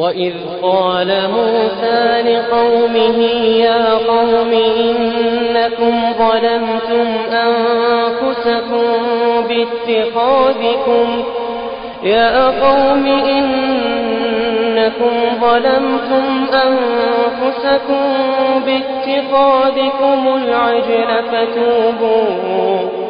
وإذ قال موسى لقومه يا قوم إنكم ظلمتم أنفسكم باتخاذكم يا قوم إنكم ظلمتم أنفسكم باتخاذكم العجل فتوبوا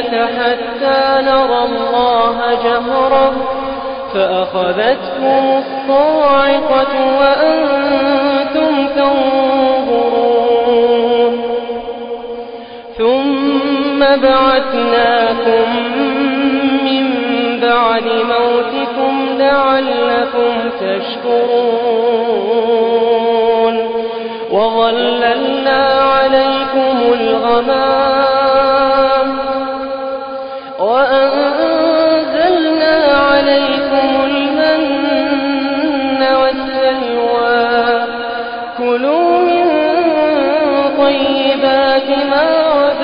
حتى نرى الله جهرا فأخذتكم الصاعقة وأنتم تنظرون ثم بعثناكم من بعد موتكم لعلكم تشكرون وظللنا عليكم الغمام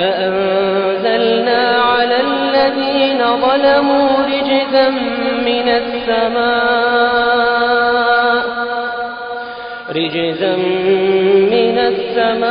فأنزلنا على الذين ظلموا رجزا من السماء رجزا من السماء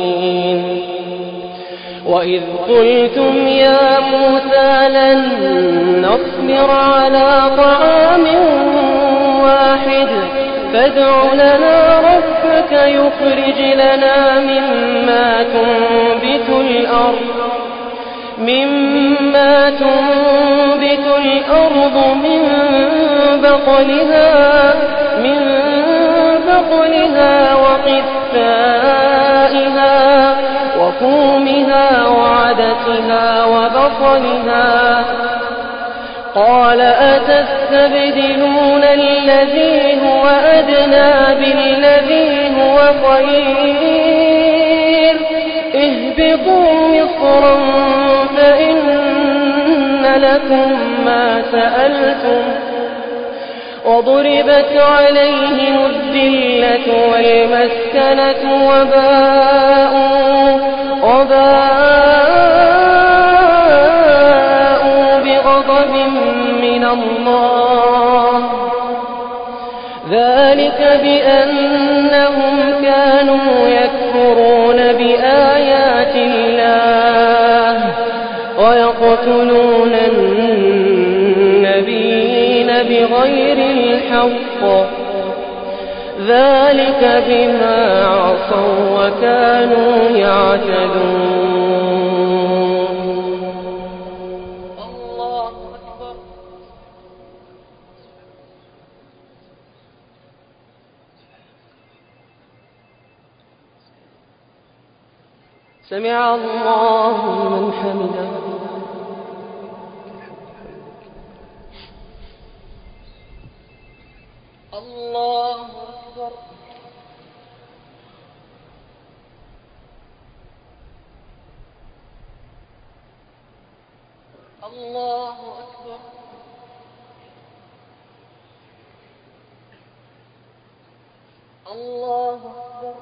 وإذ قلتم يا موسى لن نصبر على طعام واحد فادع لنا ربك يخرج لنا مما تنبت الأرض مما تنبت الأرض من بقلها من بقلها وقثائها وفومها وعدسها وبصلها قال أتستبدلون الذي هو أدنى بالذي هو خير؟ اهبطوا مصرا فإن لكم ما سألتم. وضربت عليهم الذلة والمسكنة وباءوا, وباءوا بغضب من الله. ذلك بأنهم ذلك بما عصوا وكانوا يعتدون الله أكبر سمع الله من حمده. الله أكبر الله أكبر. الله أكبر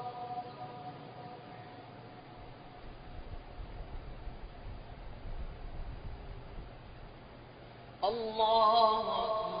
الله أكبر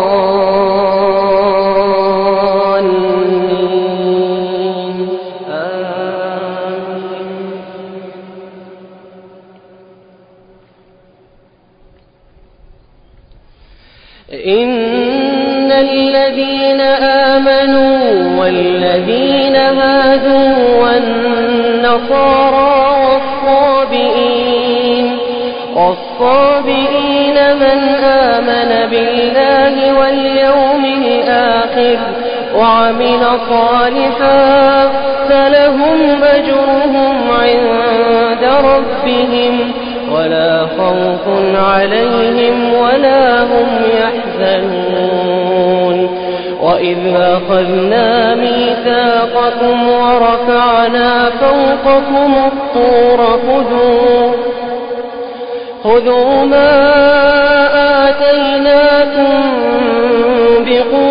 وعمل صالحا فلهم أجرهم عند ربهم ولا خوف عليهم ولا هم يحزنون. وإذ أخذنا ميثاقكم ورفعنا فوقكم الطور خذوا خذوا ما آتيناكم بقوة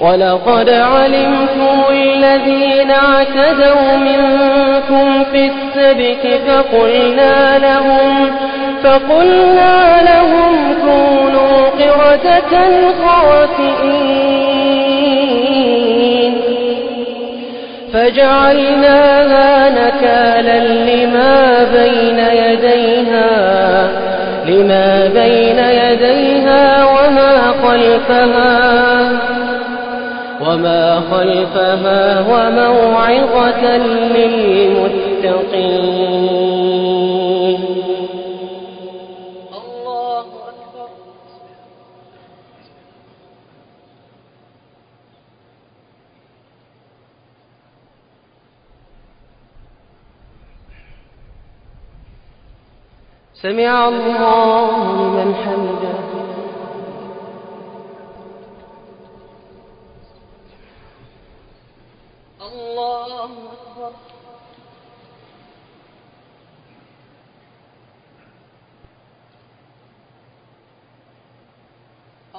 ولقد علمتم الذين اعتدوا منكم في السبت فقلنا لهم فقلنا لهم كونوا قردة خاسئين. فجعلناها نكالا لما بين يديها لما بين يديها وما خلفها. وما خلفها وموعظة للمتقين الله أكبر سمع الله لمن حمده الله أكبر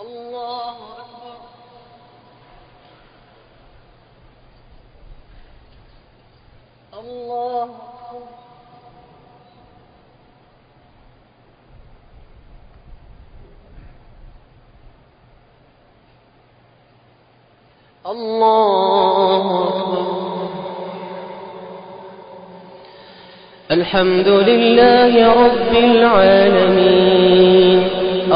الله أكبر. الله أكبر. الله الحمد لله رب العالمين.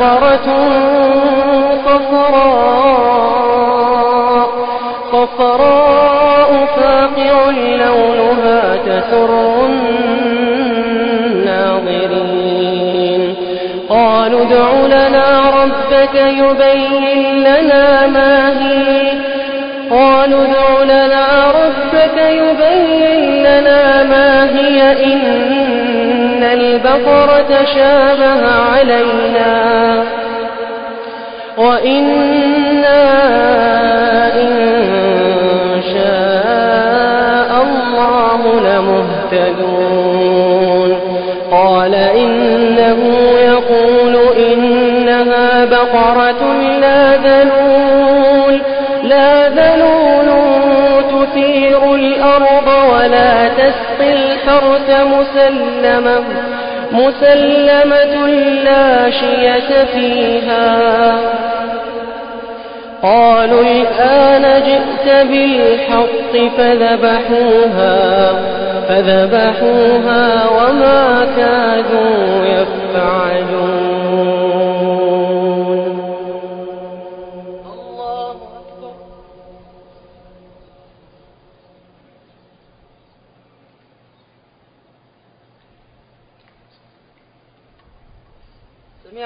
بقرة صفراء صفراء فاقع لونها تسر الناظرين قالوا ادع لنا ربك يبين لنا ما هي قالوا ادع لنا ربك يبين لنا ما هي إن البقرة شابه علينا. وإنا إن شاء الله لمهتدون. قال إنه يقول إنها بقرة لا ذلول. لا ذلول تثير الأرض ولا تسقي الحرث مسلمة مسلمة لا شية فيها. قالوا الآن جئت بالحق فذبحوها فذبحوها وما كادوا يفعلون.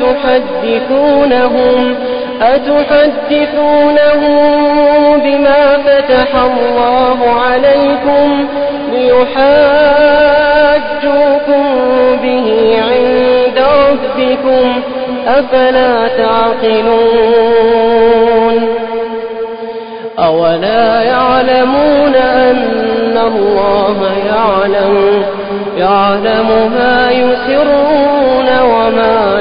أتحدثونهم؟ أتحدثونهم بما فتح الله عليكم ليحاجوكم به عند ربكم؟ أفلا تعقلون؟ أولا يعلمون أن الله يعلم يعلم ما يسرون وما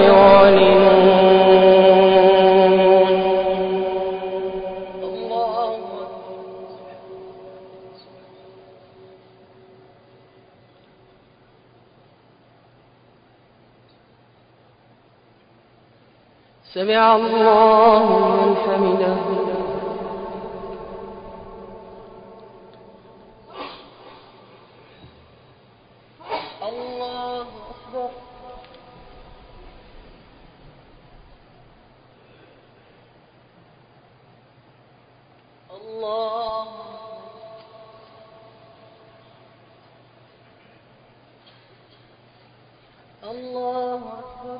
سمع الله من حمده الله أكبر الله الله أكبر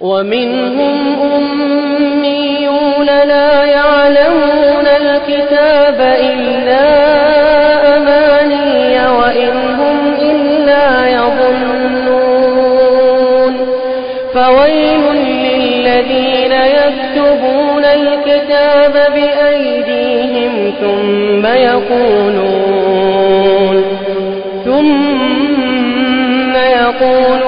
ومنهم أميون لا يعلمون الكتاب إلا أماني وإن هم إلا يظنون. فويل للذين يكتبون الكتاب بأيديهم ثم يقولون ثم يقولون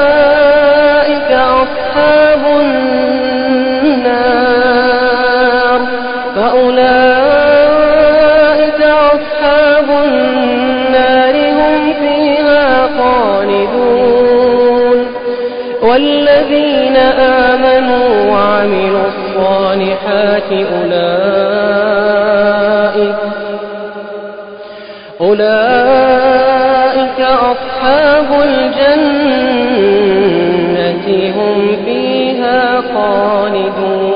فأولئك أصحاب النار فأولئك أصحاب النار هم فيها خالدون والذين آمنوا وعملوا الصالحات أولئك أولئك أصحاب الجنة هم فيها خالدون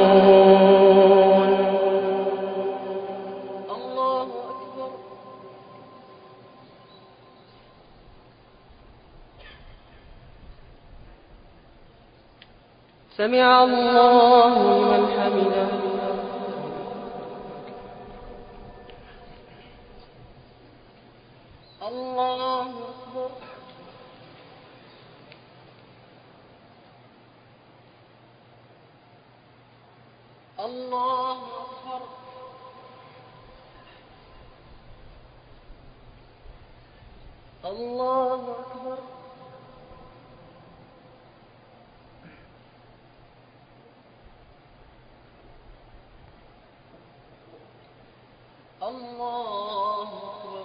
سمع الله لمن حمده الله أكبر الله أكبر الله أكبر الله أكبر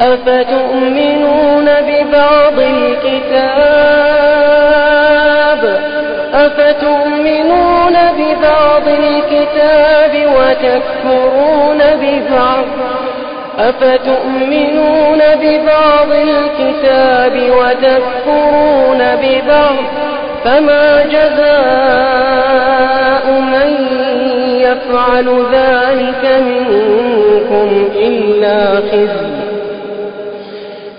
أفتؤمنون ببعض الكتاب؟ أفتؤمنون ببعض الكتاب وتكفرون ببعض؟ أفتؤمنون ببعض الكتاب وتكفرون ببعض؟ فما جزاء من يفعل ذلك منكم إلا خزي.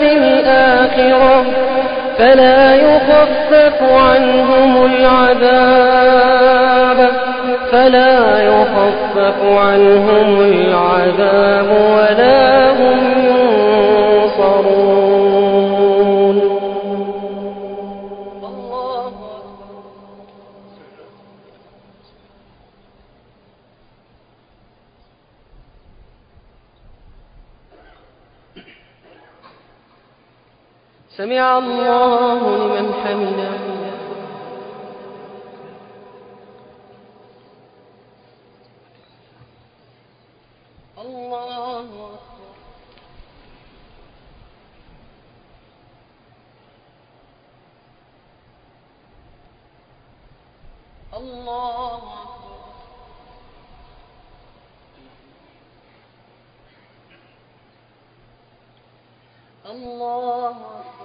بالآخرة فلا يخفف عنهم العذاب فلا يخفف عنهم العذاب ولا هم ينصرون سمع الله لمن حمده الله أكبر الله أكبر الله أكبر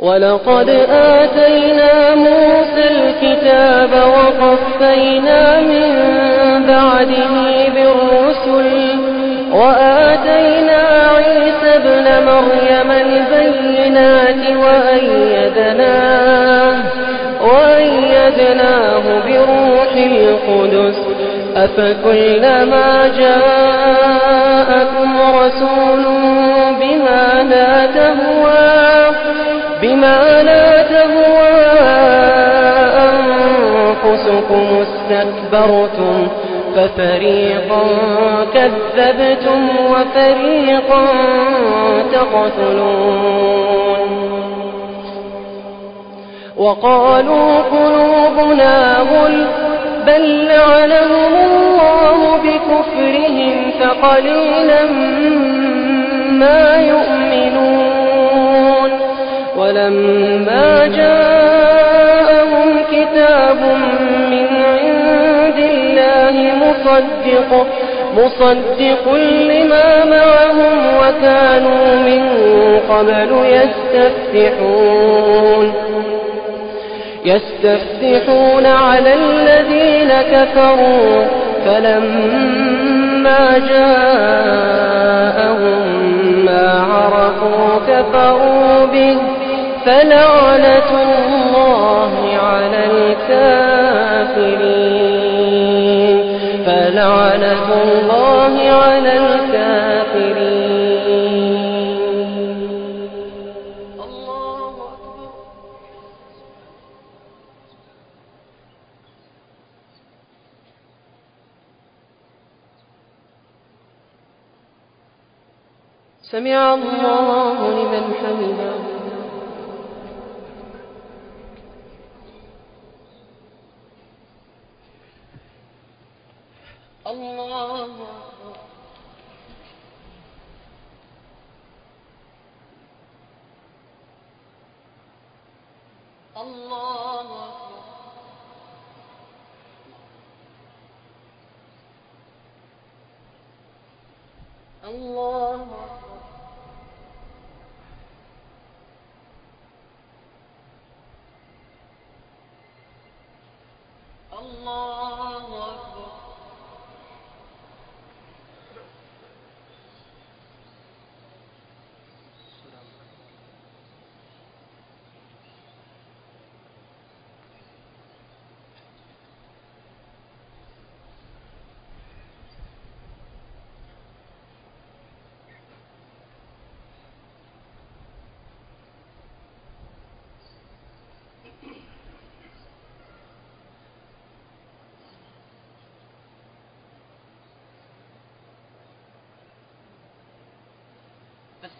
ولقد آتينا موسى الكتاب وقفينا من بعده بالرسل وآتينا عيسى ابن مريم البينات وأيدناه, وأيدناه بروح القدس. أفكلما جاءكم رسول بما لا تهوى بما لا تهوى أنفسكم استكبرتم ففريقا كذبتم وفريقا تقتلون وقالوا قلوبنا غل بل لعنهم الله بكفرهم فقليلا ما يؤمنون ولما جاءهم كتاب من عند الله مصدق مصدق لما معهم وكانوا من قبل يستفتحون. يستفتحون على الذين كفروا. فلما جاءهم ما عرفوا كفروا به. فلعنة الله على الكافرين. فلعنة الله على الكافرين. الله سمع الله لمن حمده. الله الله الله الله أكبر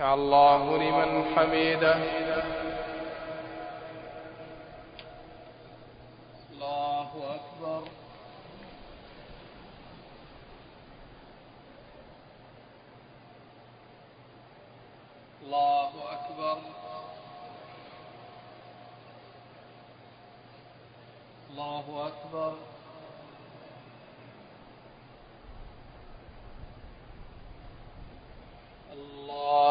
الله لمن حمده الله أكبر. الله أكبر. الله أكبر.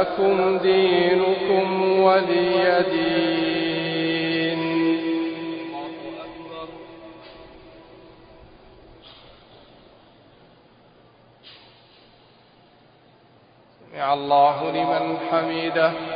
لكم دينكم ولي دين. سمع الله لمن حمده.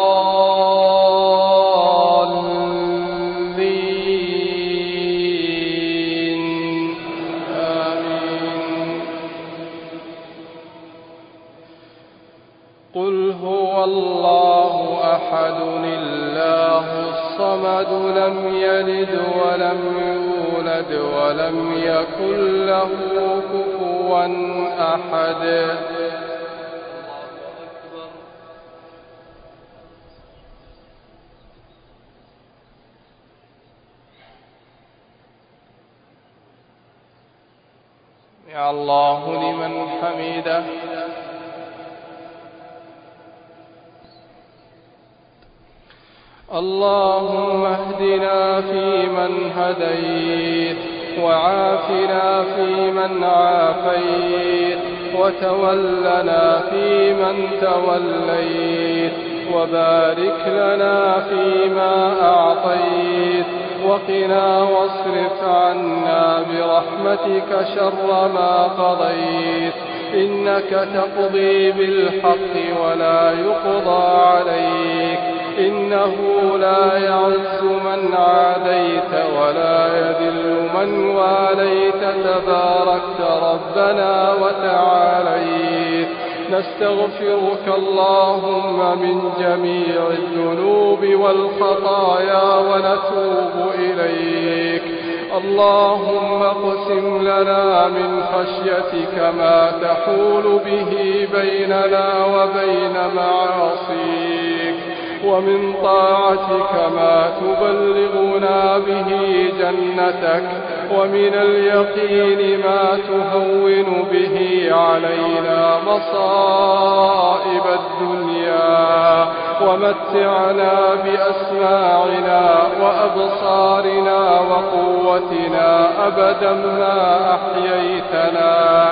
الصمد لم يلد ولم يولد ولم يكن له كفوا أحد. يا الله لمن حمده. اللهم اهدنا فيمن هديت وعافنا فيمن عافيت وتولنا فيمن توليت وبارك لنا فيما أعطيت وقنا واصرف عنا برحمتك شر ما قضيت إنك تقضي بالحق ولا يقضى عليك إنه لا يعز من عاديت ولا يذل من واليت. تباركت ربنا وتعاليت. نستغفرك اللهم من جميع الذنوب والخطايا ونتوب إليك. اللهم اقسم لنا من خشيتك ما تحول به بيننا وبين معاصيك. ومن طاعتك ما تبلغنا به جنتك ومن اليقين ما تهون به علينا مصائب الدنيا. ومتعنا بأسماعنا وأبصارنا وقوتنا أبدا ما أحييتنا.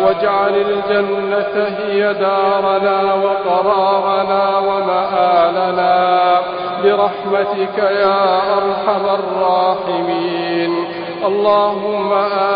واجعل الجنة هي دارنا وقرارنا ومآلنا برحمتك يا أرحم الراحمين. اللهم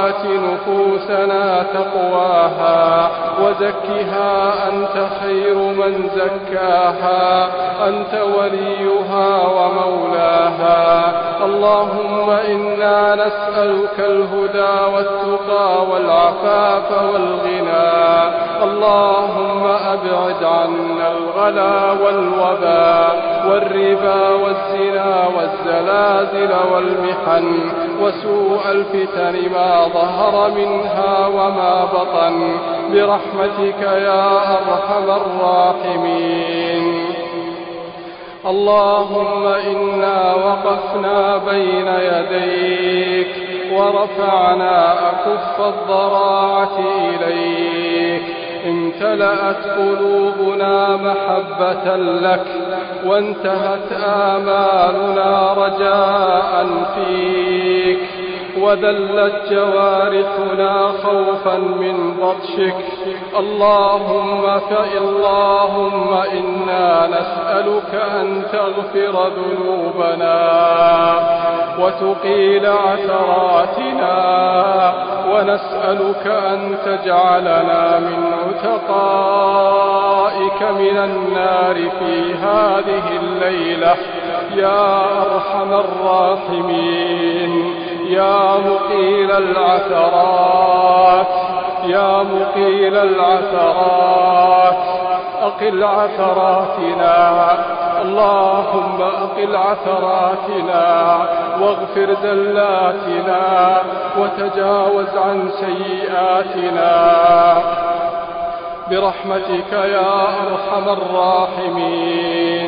آت نفوسنا تقواها وزكها أنت خير من زكاها أنت وليها ومولاها. اللهم إنا نسألك الهدى والتقى والعفاف والغنى. اللهم أبعد عنا الغلا والوباء والربا والزنا والزلازل والمحن وسوء الفتن ما ظهر منها وما بطن برحمتك يا أرحم الراحمين. اللهم إنا وقفنا بين يديك ورفعنا أكف الضراعة إليك امتلأت قلوبنا محبة لك وانتهت آمالنا رجاء فيك. وذلت جوارحنا خوفا من بطشك. اللهم فاللهم إنا نسألك أن تغفر ذنوبنا وتقيل عثراتنا ونسألك أن تجعلنا من عتقائك من النار في هذه الليلة. يا أرحم الراحمين. يا مقيل العثرات يا مقيل العثرات أقل عثراتنا اللهم أقل عثراتنا واغفر زلاتنا وتجاوز عن سيئاتنا. برحمتك يا أرحم الراحمين.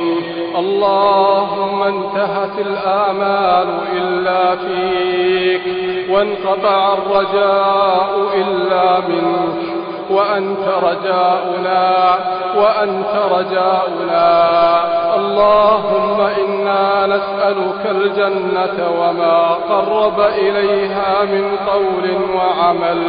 اللهم انتهت الآمال إلا فيك وانقطع الرجاء إلا منك وأنت رجاؤنا وأنت رجاؤنا. اللهم إنا نسألك الجنة وما قرب إليها من قول وعمل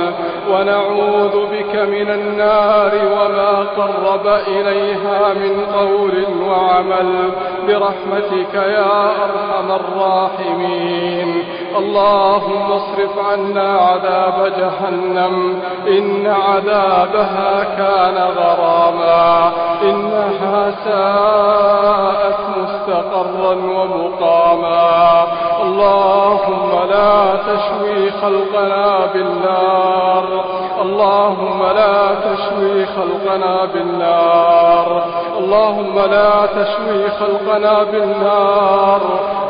ونعوذ بك من النار وما قرب إليها من قول وعمل. برحمتك يا أرحم الراحمين. اللهم اصرف عنا عذاب جهنم. إن عذابها كان غراما. إنها ساءت مستقرا ومقاما. اللهم لا تشوي خلقنا بالنار. اللهم لا تشوي خلقنا بالنار. اللهم لا تشوي خلقنا بالنار.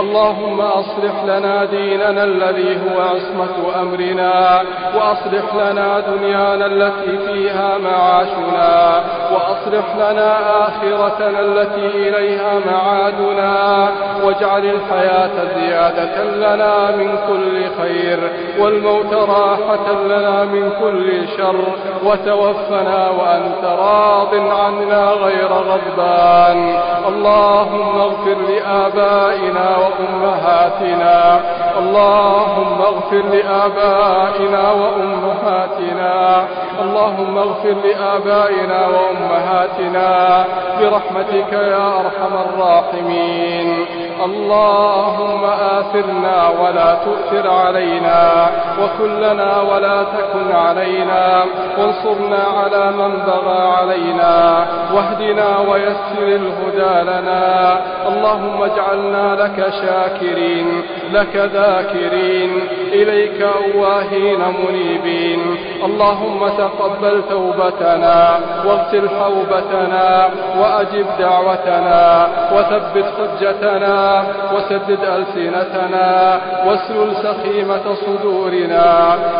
اللهم أصلح لنا ديننا الذي هو عصمة أمرنا وأصلح لنا دنيانا التي فيها معاشنا وأصلح لنا آخرتنا التي إليها معادنا واجعل الحياة زيادة لنا من كل خير والموت راحة لنا من كل شر وتوفنا وأنت راض عنا غير غضبان. اللهم اغفر لآبائنا وأمهاتنا. اللهم اغفر لآبائنا وأمهاتنا. اللهم اغفر لآبائنا وأمهاتنا. برحمتك يا أرحم الراحمين. اللهم آثرنا ولا تؤثر علينا وكلنا ولا تكن علينا وانصرنا على من بغى علينا واهدنا ويسر الهدى لنا. اللهم اجعلنا لك شاكرين لك ذاكرين. إليك أواهين منيبين. اللهم تقبل توبتنا واغسل حوبتنا وأجب دعوتنا وثبت حجتنا وسدد ألسنتنا واسلل سخيمة صدورنا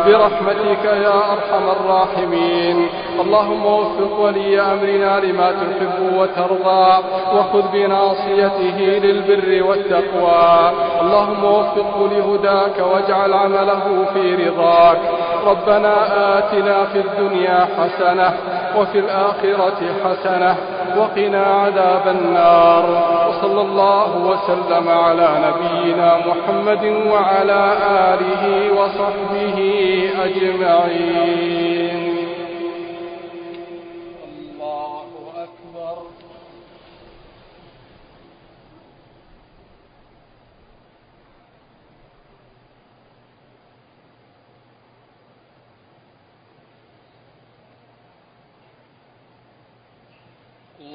برحمتك يا أرحم الراحمين. اللهم وفق ولي أمرنا لما تحب وترضى وخذ بناصيته للبر والتقوى. اللهم وفقه لهداك واجعل عمله في رضاك. ربنا آتنا في الدنيا حسنة وفي الآخرة حسنة وقنا عذاب النار. وصلى الله وسلم على نبينا محمد وعلى آله وصحبه أجمعين الله أكبر